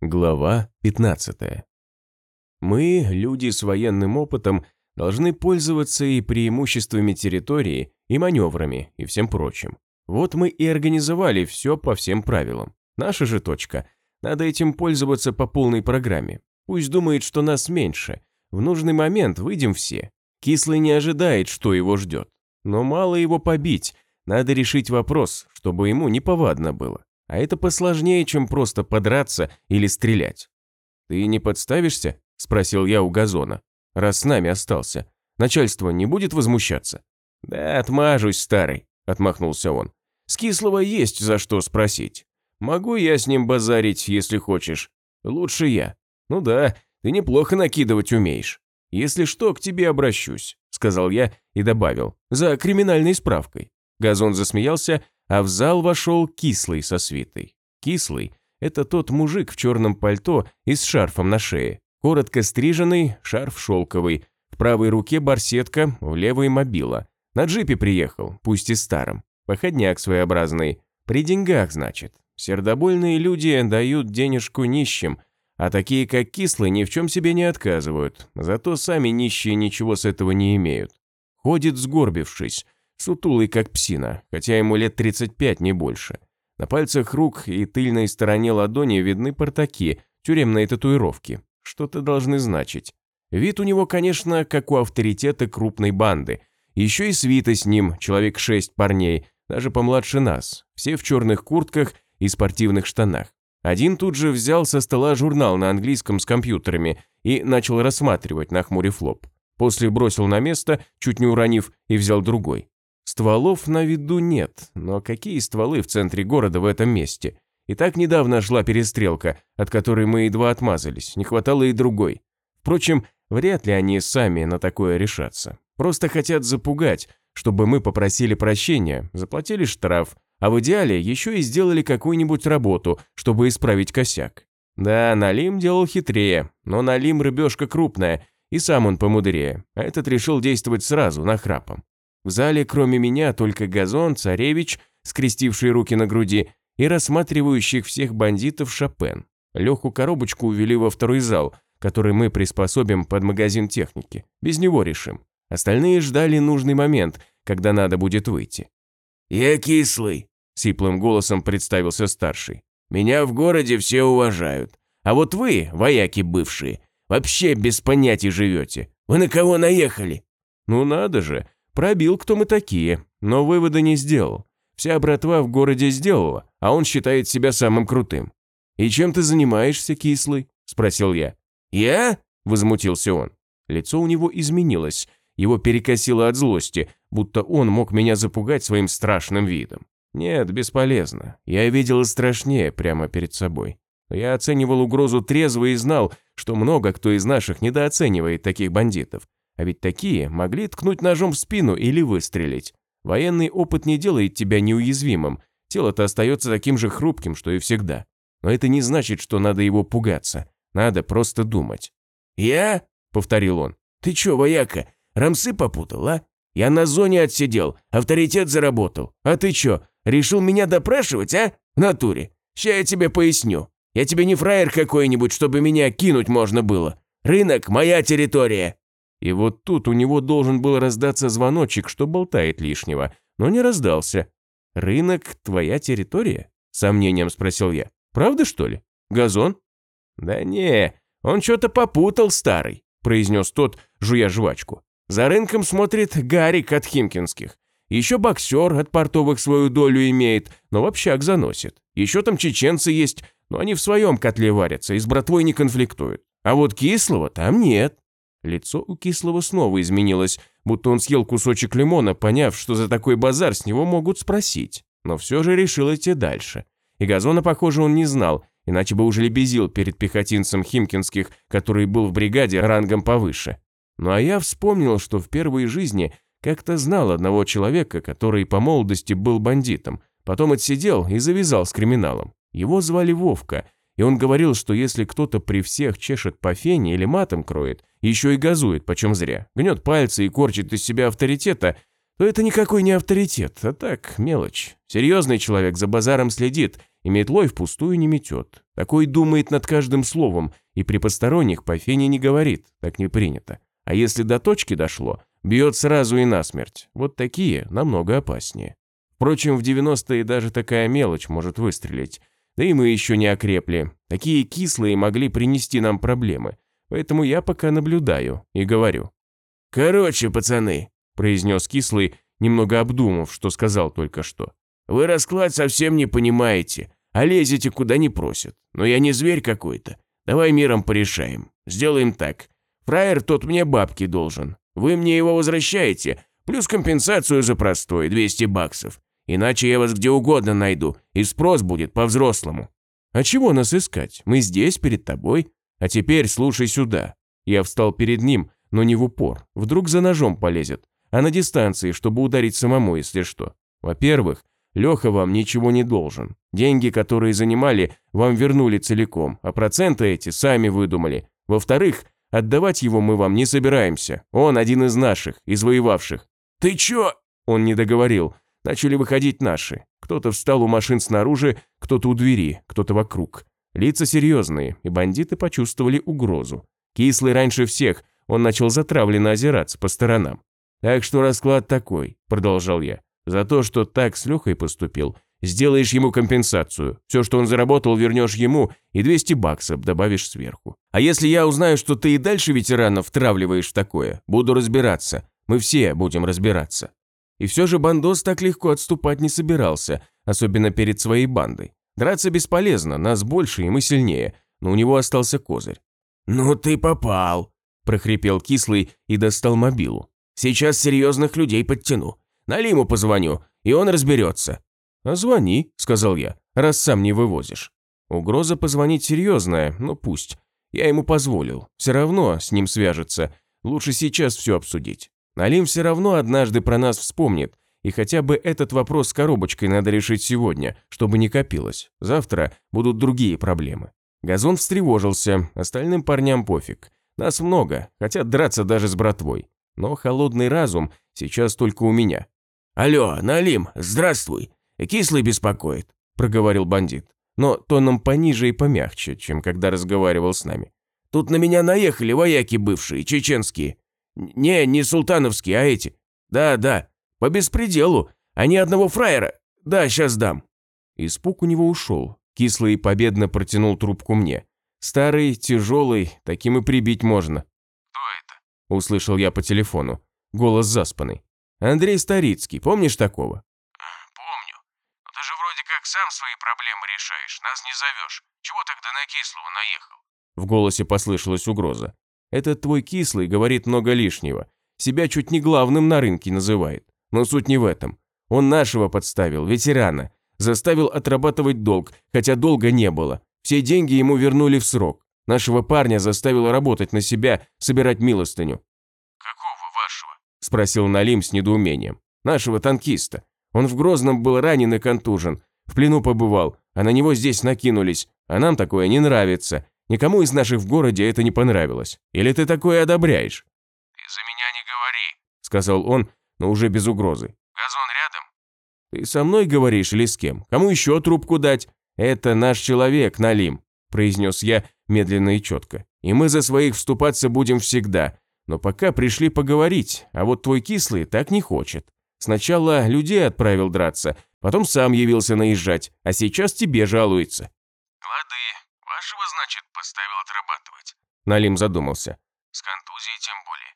Глава 15. Мы, люди с военным опытом, должны пользоваться и преимуществами территории, и маневрами, и всем прочим. Вот мы и организовали все по всем правилам. Наша же точка. Надо этим пользоваться по полной программе. Пусть думает, что нас меньше. В нужный момент выйдем все. Кислый не ожидает, что его ждет. Но мало его побить. Надо решить вопрос, чтобы ему неповадно было. А это посложнее, чем просто подраться или стрелять. «Ты не подставишься?» – спросил я у газона. «Раз с нами остался. Начальство не будет возмущаться?» «Да отмажусь, старый», – отмахнулся он. «С кислого есть за что спросить. Могу я с ним базарить, если хочешь. Лучше я. Ну да, ты неплохо накидывать умеешь. Если что, к тебе обращусь», – сказал я и добавил. «За криминальной справкой». Газон засмеялся, а в зал вошел Кислый со свитой. Кислый – это тот мужик в черном пальто и с шарфом на шее. Коротко стриженный, шарф шелковый, в правой руке барсетка, в левой мобила. На джипе приехал, пусть и старом. Походняк своеобразный. При деньгах, значит. Сердобольные люди дают денежку нищим, а такие, как Кислый, ни в чем себе не отказывают. Зато сами нищие ничего с этого не имеют. Ходит сгорбившись, сутулый как псина, хотя ему лет 35, не больше. На пальцах рук и тыльной стороне ладони видны портаки, тюремные татуировки. Что-то должны значить. Вид у него, конечно, как у авторитета крупной банды. Еще и свита с ним, человек шесть парней, даже помладше нас. Все в черных куртках и спортивных штанах. Один тут же взял со стола журнал на английском с компьютерами и начал рассматривать, нахмурив лоб. После бросил на место, чуть не уронив, и взял другой. Стволов на виду нет, но какие стволы в центре города в этом месте? И так недавно шла перестрелка, от которой мы едва отмазались, не хватало и другой. Впрочем, вряд ли они сами на такое решатся. Просто хотят запугать, чтобы мы попросили прощения, заплатили штраф, а в идеале еще и сделали какую-нибудь работу, чтобы исправить косяк. Да, Налим делал хитрее, но Налим рыбешка крупная, и сам он помудрее, а этот решил действовать сразу, нахрапом. В зале, кроме меня, только Газон, Царевич, скрестивший руки на груди, и рассматривающих всех бандитов Шопен. Леху коробочку увели во второй зал, который мы приспособим под магазин техники. Без него решим. Остальные ждали нужный момент, когда надо будет выйти. «Я кислый», – сиплым голосом представился старший. «Меня в городе все уважают. А вот вы, вояки бывшие, вообще без понятий живете. Вы на кого наехали?» «Ну надо же, Пробил, кто мы такие, но вывода не сделал. Вся братва в городе сделала, а он считает себя самым крутым. «И чем ты занимаешься, кислый?» – спросил я. «Я?» – возмутился он. Лицо у него изменилось, его перекосило от злости, будто он мог меня запугать своим страшным видом. Нет, бесполезно. Я видел страшнее прямо перед собой. Я оценивал угрозу трезво и знал, что много кто из наших недооценивает таких бандитов. А ведь такие могли ткнуть ножом в спину или выстрелить. Военный опыт не делает тебя неуязвимым, тело-то остается таким же хрупким, что и всегда. Но это не значит, что надо его пугаться. Надо просто думать. «Я?» – повторил он. «Ты чё, вояка, рамсы попутал, а? Я на зоне отсидел, авторитет заработал. А ты чё, решил меня допрашивать, а? В натуре. Ща я тебе поясню. Я тебе не фраер какой-нибудь, чтобы меня кинуть можно было. Рынок – моя территория. И вот тут у него должен был раздаться звоночек, что болтает лишнего, но не раздался. «Рынок – твоя территория?» – сомнением спросил я. «Правда, что ли? Газон?» «Да не, он что-то попутал, старый», – произнес тот, жуя жвачку. «За рынком смотрит Гарик от Химкинских. Еще боксер от портовых свою долю имеет, но в общак заносит. Еще там чеченцы есть, но они в своем котле варятся и с братвой не конфликтуют. А вот кислого там нет. Лицо у Кислого снова изменилось, будто он съел кусочек лимона, поняв, что за такой базар с него могут спросить. Но все же решил идти дальше. И газона, похоже, он не знал, иначе бы уже лебезил перед пехотинцем Химкинских, который был в бригаде рангом повыше. Ну а я вспомнил, что в первой жизни как-то знал одного человека, который по молодости был бандитом, потом отсидел и завязал с криминалом. Его звали Вовка – и он говорил, что если кто-то при всех чешет по фене или матом кроет, еще и газует, почем зря, гнет пальцы и корчит из себя авторитета, то это никакой не авторитет, а так, мелочь. Серьезный человек за базаром следит и метлой впустую не метет. Такой думает над каждым словом и при посторонних по фене не говорит, так не принято. А если до точки дошло, бьет сразу и насмерть. Вот такие намного опаснее. Впрочем, в 90-е даже такая мелочь может выстрелить. Да и мы еще не окрепли. Такие кислые могли принести нам проблемы. Поэтому я пока наблюдаю и говорю. «Короче, пацаны», – произнес кислый, немного обдумав, что сказал только что. «Вы расклад совсем не понимаете, а лезете куда не просят. Но я не зверь какой-то. Давай миром порешаем. Сделаем так. Фраер тот мне бабки должен. Вы мне его возвращаете, плюс компенсацию за простой, 200 баксов. Иначе я вас где угодно найду, и спрос будет по-взрослому. А чего нас искать? Мы здесь, перед тобой. А теперь слушай сюда. Я встал перед ним, но не в упор. Вдруг за ножом полезет. А на дистанции, чтобы ударить самому, если что. Во-первых, Леха вам ничего не должен. Деньги, которые занимали, вам вернули целиком, а проценты эти сами выдумали. Во-вторых, отдавать его мы вам не собираемся. Он один из наших, из воевавших. «Ты чё?» Он не договорил. Начали выходить наши. Кто-то встал у машин снаружи, кто-то у двери, кто-то вокруг. Лица серьезные, и бандиты почувствовали угрозу. Кислый раньше всех, он начал затравленно озираться по сторонам. «Так что расклад такой», – продолжал я. «За то, что так с Лехой поступил, сделаешь ему компенсацию. Все, что он заработал, вернешь ему и 200 баксов добавишь сверху. А если я узнаю, что ты и дальше ветеранов травливаешь в такое, буду разбираться. Мы все будем разбираться». И все же Бандос так легко отступать не собирался, особенно перед своей бандой. Драться бесполезно, нас больше и мы сильнее, но у него остался козырь. «Ну ты попал!» – прохрипел кислый и достал мобилу. «Сейчас серьезных людей подтяну. Налиму позвоню, и он разберется». «А звони», – сказал я, – «раз сам не вывозишь». Угроза позвонить серьезная, но пусть. Я ему позволил. Все равно с ним свяжется. Лучше сейчас все обсудить. Налим все равно однажды про нас вспомнит, и хотя бы этот вопрос с коробочкой надо решить сегодня, чтобы не копилось. Завтра будут другие проблемы. Газон встревожился, остальным парням пофиг. Нас много, хотят драться даже с братвой. Но холодный разум сейчас только у меня. «Алло, Налим, здравствуй. Кислый беспокоит», – проговорил бандит. Но тоном пониже и помягче, чем когда разговаривал с нами. «Тут на меня наехали вояки бывшие, чеченские. «Не, не султановские, а эти. Да, да, по беспределу, а ни одного фраера. Да, сейчас дам». Испуг у него ушел. Кислый победно протянул трубку мне. Старый, тяжелый, таким и прибить можно. «Кто это?» – услышал я по телефону. Голос заспанный. «Андрей Старицкий, помнишь такого?» «Помню. Но ты же вроде как сам свои проблемы решаешь, нас не зовешь. Чего тогда на Кислого наехал?» В голосе послышалась угроза. Этот твой кислый говорит много лишнего. Себя чуть не главным на рынке называет. Но суть не в этом. Он нашего подставил, ветерана. Заставил отрабатывать долг, хотя долга не было. Все деньги ему вернули в срок. Нашего парня заставил работать на себя, собирать милостыню. «Какого вашего?» – спросил Налим с недоумением. «Нашего танкиста. Он в Грозном был ранен и контужен. В плену побывал, а на него здесь накинулись. А нам такое не нравится. Никому из наших в городе это не понравилось. Или ты такое одобряешь?» «Ты за меня не говори», – сказал он, но уже без угрозы. «Газон рядом?» «Ты со мной говоришь или с кем? Кому еще трубку дать? Это наш человек, Налим», – произнес я медленно и четко. «И мы за своих вступаться будем всегда. Но пока пришли поговорить, а вот твой кислый так не хочет. Сначала людей отправил драться, потом сам явился наезжать, а сейчас тебе жалуется». «Лады, Вашего, значит, поставил отрабатывать?» Налим задумался. «С контузией тем более.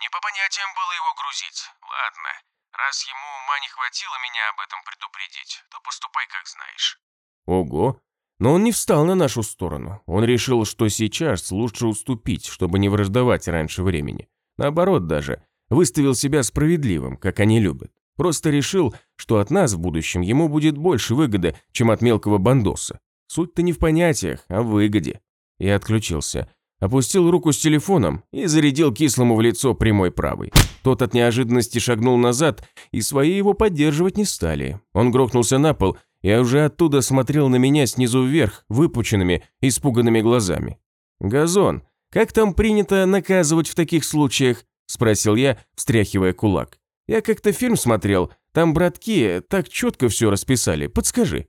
Не по понятиям было его грузить. Ладно, раз ему ума не хватило меня об этом предупредить, то поступай как знаешь». Ого. Но он не встал на нашу сторону. Он решил, что сейчас лучше уступить, чтобы не враждовать раньше времени. Наоборот даже, выставил себя справедливым, как они любят. Просто решил, что от нас в будущем ему будет больше выгоды, чем от мелкого бандоса. Суть-то не в понятиях, а в выгоде. Я отключился. Опустил руку с телефоном и зарядил кислому в лицо прямой правой. Тот от неожиданности шагнул назад, и свои его поддерживать не стали. Он грохнулся на пол, и уже оттуда смотрел на меня снизу вверх, выпученными, испуганными глазами. «Газон, как там принято наказывать в таких случаях?» – спросил я, встряхивая кулак. Я как-то фильм смотрел, там братки так четко все расписали, подскажи».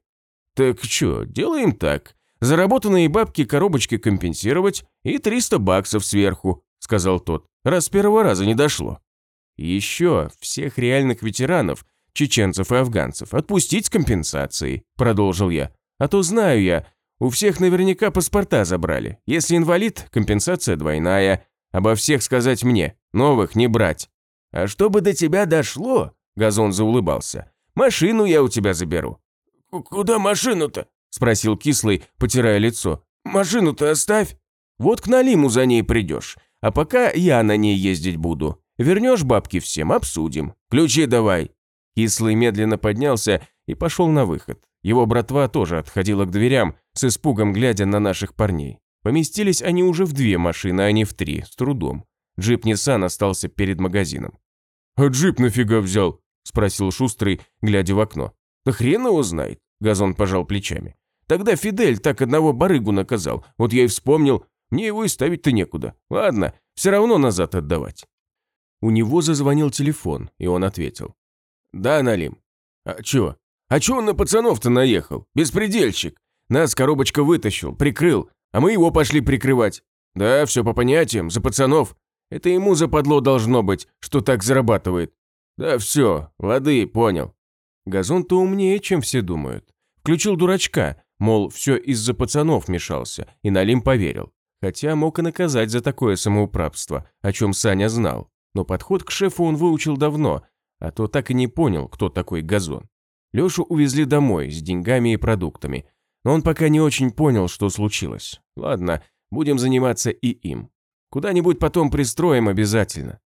«Так что, делаем так. Заработанные бабки коробочки компенсировать и 300 баксов сверху», – сказал тот, раз первого раза не дошло. еще всех реальных ветеранов, чеченцев и афганцев, отпустить с компенсацией, продолжил я. А то знаю я, у всех наверняка паспорта забрали. Если инвалид, компенсация двойная. Обо всех сказать мне, новых не брать. А чтобы до тебя дошло, Газон заулыбался, машину я у тебя заберу. Куда машину-то? Спросил кислый, потирая лицо. Машину-то оставь. Вот к Налиму за ней придешь. А пока я на ней ездить буду. Вернешь бабки всем, обсудим. Ключи давай. Кислый медленно поднялся и пошел на выход. Его братва тоже отходила к дверям, с испугом глядя на наших парней. Поместились они уже в две машины, а не в три, с трудом. Джип Ниссан остался перед магазином. «А джип нафига взял?» – спросил Шустрый, глядя в окно. «Да хрен его знает», – Газон пожал плечами. «Тогда Фидель так одного барыгу наказал, вот я и вспомнил, мне его и ставить-то некуда. Ладно, все равно назад отдавать». У него зазвонил телефон, и он ответил. «Да, Налим. А чё? А чё он на пацанов-то наехал? Беспредельщик. Нас коробочка вытащил, прикрыл, а мы его пошли прикрывать. Да, все по понятиям, за пацанов. Это ему западло должно быть, что так зарабатывает. Да все, воды, понял. Газон-то умнее, чем все думают. Включил дурачка, мол, все из-за пацанов мешался, и Налим поверил. Хотя мог и наказать за такое самоуправство, о чем Саня знал. Но подход к шефу он выучил давно, а то так и не понял, кто такой Газон. Лешу увезли домой с деньгами и продуктами, но он пока не очень понял, что случилось. Ладно, будем заниматься и им. Куда-нибудь потом пристроим обязательно.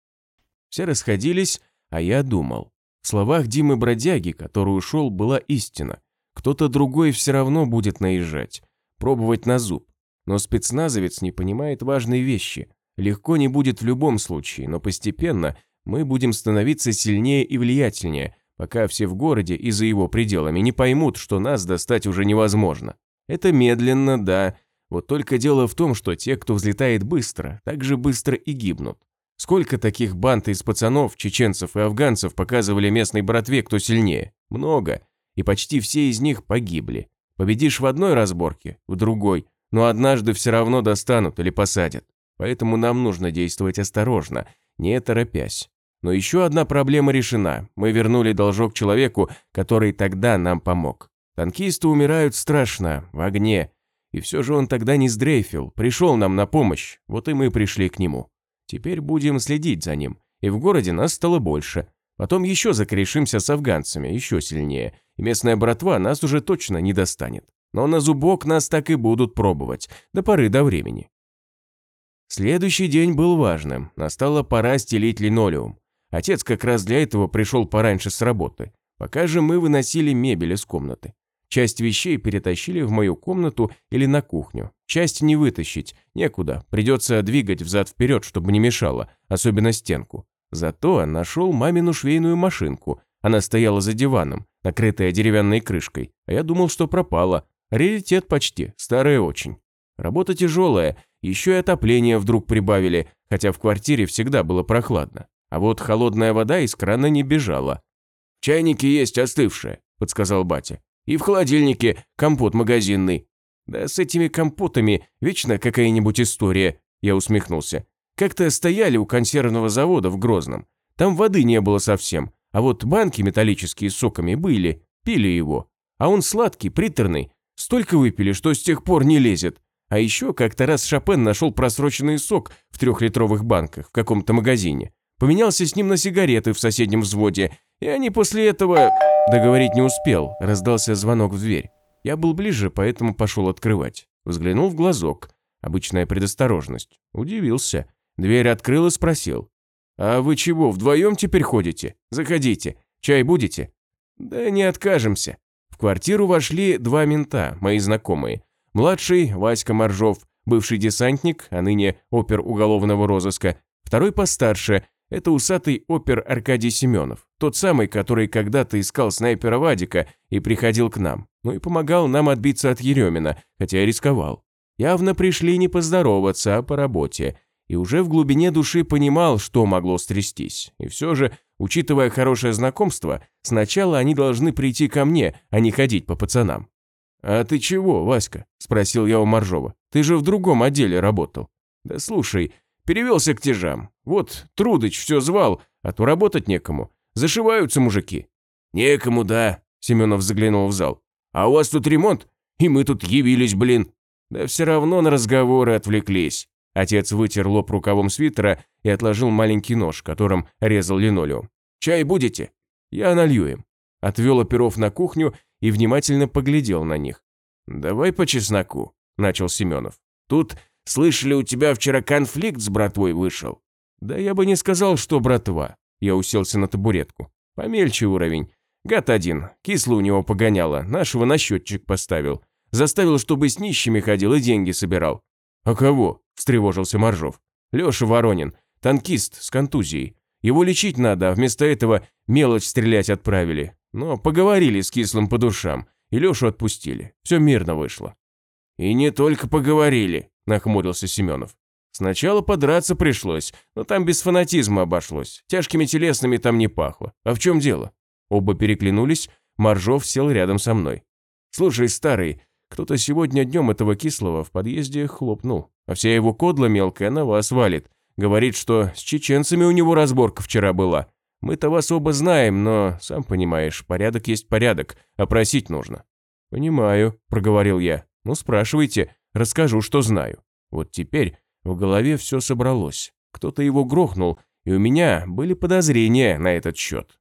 Все расходились, а я думал. В словах Димы Бродяги, который ушел, была истина. Кто-то другой все равно будет наезжать, пробовать на зуб. Но спецназовец не понимает важные вещи. Легко не будет в любом случае, но постепенно мы будем становиться сильнее и влиятельнее, пока все в городе и за его пределами не поймут, что нас достать уже невозможно. Это медленно, да, вот только дело в том, что те, кто взлетает быстро, так же быстро и гибнут. Сколько таких банд из пацанов, чеченцев и афганцев показывали местной братве, кто сильнее? Много. И почти все из них погибли. Победишь в одной разборке, в другой, но однажды все равно достанут или посадят. Поэтому нам нужно действовать осторожно, не торопясь. Но еще одна проблема решена. Мы вернули должок человеку, который тогда нам помог. Танкисты умирают страшно, в огне. И все же он тогда не сдрейфил, пришел нам на помощь, вот и мы пришли к нему. Теперь будем следить за ним. И в городе нас стало больше. Потом еще закорешимся с афганцами, еще сильнее. И местная братва нас уже точно не достанет. Но на зубок нас так и будут пробовать, до поры до времени. Следующий день был важным. Настала пора стелить линолеум. Отец как раз для этого пришел пораньше с работы. Пока же мы выносили мебель из комнаты. Часть вещей перетащили в мою комнату или на кухню. Часть не вытащить, некуда, придется двигать взад-вперед, чтобы не мешало, особенно стенку. Зато нашел мамину швейную машинку. Она стояла за диваном, накрытая деревянной крышкой, а я думал, что пропала. Раритет почти, старая очень. Работа тяжелая, еще и отопление вдруг прибавили, хотя в квартире всегда было прохладно. А вот холодная вода из крана не бежала. «В чайнике есть остывшая», – подсказал батя. «И в холодильнике компот магазинный». «Да с этими компотами вечно какая-нибудь история», – я усмехнулся. «Как-то стояли у консервного завода в Грозном. Там воды не было совсем, а вот банки металлические с соками были, пили его. А он сладкий, приторный. Столько выпили, что с тех пор не лезет. А еще как-то раз Шопен нашел просроченный сок в трехлитровых банках в каком-то магазине. Поменялся с ним на сигареты в соседнем взводе, и они после этого... Договорить не успел, раздался звонок в дверь. Я был ближе, поэтому пошел открывать. Взглянул в глазок. Обычная предосторожность. Удивился. Дверь открыл и спросил. «А вы чего, вдвоем теперь ходите? Заходите. Чай будете?» «Да не откажемся». В квартиру вошли два мента, мои знакомые. Младший, Васька Моржов, бывший десантник, а ныне опер уголовного розыска. Второй постарше, это усатый опер Аркадий Семенов, тот самый, который когда-то искал снайпера Вадика и приходил к нам, ну и помогал нам отбиться от Еремина, хотя и рисковал. Явно пришли не поздороваться, а по работе, и уже в глубине души понимал, что могло стрястись, и все же Учитывая хорошее знакомство, сначала они должны прийти ко мне, а не ходить по пацанам. «А ты чего, Васька?» – спросил я у Моржова. «Ты же в другом отделе работал». «Да слушай, перевелся к тяжам. Вот Трудыч все звал, а то работать некому. Зашиваются мужики». «Некому, да», – Семенов заглянул в зал. «А у вас тут ремонт? И мы тут явились, блин». «Да все равно на разговоры отвлеклись». Отец вытер лоб рукавом свитера и отложил маленький нож, которым резал линолеум. «Чай будете?» «Я налью им». Отвел оперов на кухню и внимательно поглядел на них. «Давай по чесноку», – начал Семенов. «Тут, слышали, у тебя вчера конфликт с братвой вышел?» «Да я бы не сказал, что братва». Я уселся на табуретку. «Помельче уровень. Гад один, кисло у него погоняло, нашего на счетчик поставил. Заставил, чтобы с нищими ходил и деньги собирал». «А кого?» – встревожился Моржов. «Леша Воронин, танкист с контузией. Его лечить надо, а вместо этого мелочь стрелять отправили. Но поговорили с кислым по душам, и Лешу отпустили. Все мирно вышло». «И не только поговорили», – нахмурился Семенов. «Сначала подраться пришлось, но там без фанатизма обошлось. Тяжкими телесными там не пахло. А в чем дело?» Оба переглянулись, Моржов сел рядом со мной. «Слушай, старый, кто-то сегодня днем этого кислого в подъезде хлопнул, а вся его кодла мелкая на вас валит. Говорит, что с чеченцами у него разборка вчера была. Мы-то вас оба знаем, но, сам понимаешь, порядок есть порядок, а просить нужно». «Понимаю», – проговорил я. «Ну, спрашивайте, расскажу, что знаю». Вот теперь в голове все собралось. Кто-то его грохнул, и у меня были подозрения на этот счет.